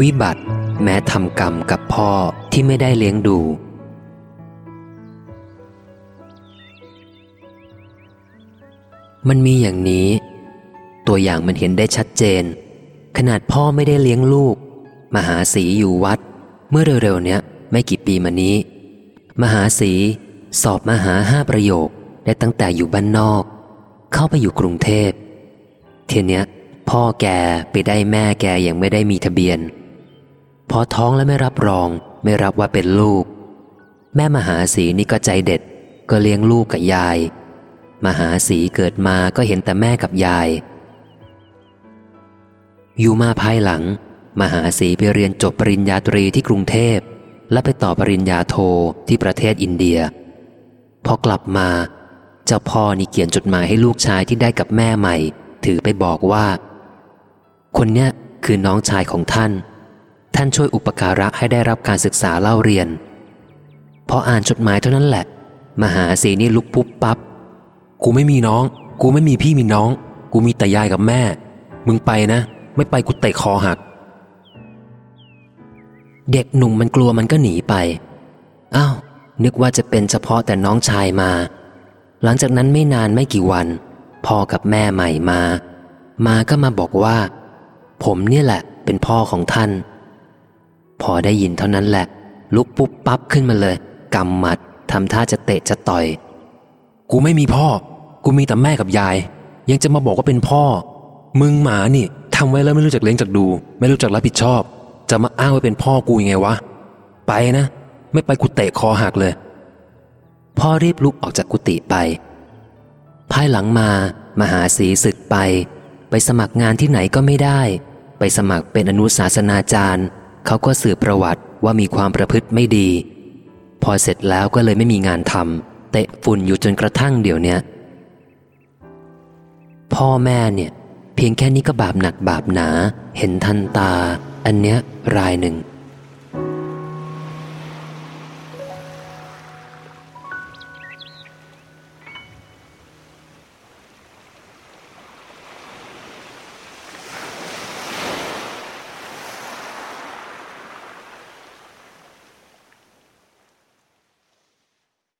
วิบัติ แม้ทำกรรมกับพ่อที่ไม่ได้เลี้ยงดู มันมีอย่างนี้ ตัวอย่างมันเห็นได้ชัดเจน ขนาดพ่อไม่ได้เลี้ยงลูก มหาสีอยู่วัด เมื่อเร็วๆเนี้ยไม่กี่ปีมานี้ มหาสีสอบมหาห้าประโยคได้ตั้งแต่อยู่บ้านนอก เข้าไปอยู่กรุงเทพเทียเนี้ยพ่อแกไปได้แม่แกยังไม่ได้มีทะเบียน พอท้องแล้วไม่รับรอง ไม่รับว่าเป็นลูก แม่มหาสีนี่ก็ใจเด็ด ก็เลี้ยงลูกกับยาย มหาสีเกิดมาก็เห็นแต่แม่กับยาย อยู่มาภายหลัง มหาสีไปเรียนจบปริญญาตรีที่กรุงเทพ และไปต่อปริญญาโทที่ประเทศอินเดีย พอกลับมา เจ้าพ่อนี่เขียนจดหมายให้ลูกชายที่ได้กับแม่ใหม่ ถือไปบอกว่า คนเนี้ยคือน้องชายของท่าน ท่านช่วยอุปการะให้ได้รับการศึกษาเล่าเรียน พออ่านจดหมายเท่านั้นแหละ มหาสีนี่ลุกปุ๊บปับ๊บกูไม่มีน้อง กูไม่มีพี่มีน้อง กูมีแต่ยายกับแม่ มึงไปนะ ไม่ไปกูเตะคอหัก เด็กหนุ่มมันกลัวมันก็หนีไปอ้าวนึกว่าจะเป็นเฉพาะแต่น้องชายมา หลังจากนั้นไม่นานไม่กี่วันพ่อกับแม่ใหม่มา มาก็มาบอกว่า ผมเนี่ยแหละเป็นพ่อของท่าน พอได้ยินเท่านั้นแหละ ลุกปุ๊บปั๊บขึ้นมาเลยกำหมัดทำท่าจะเตะจะต่อย กูไม่มีพ่อ กูมีแต่แม่กับยาย ยังจะมาบอกว่าเป็นพ่อ มึงหมานี่ทำไว้แล้วไม่รู้จักเลี้ยงจักดู ไม่รู้จักรับผิดชอบ จะมาอ้างว่าเป็นพ่อกูยังไงวะ ไปนะ ไม่ไปกูเตะคอหักเลย พ่อรีบลุกออกจากกุฏิไป ภายหลังมา มหาสีศึกไป ไปสมัครงานที่ไหนก็ไม่ได้ ไปสมัครเป็นอนุศาสนาจารย์ เขาก็สืบประวัติว่ามีความประพฤติไม่ดี พอเสร็จแล้วก็เลยไม่มีงานทำเตะฝุ่นอยู่จนกระทั่งเดี๋ยวเนี้ยพ่อแม่เนี่ย เพียงแค่นี้ก็บาปหนักบาปหนา เห็นทันตา อันเนี้ยรายหนึ่ง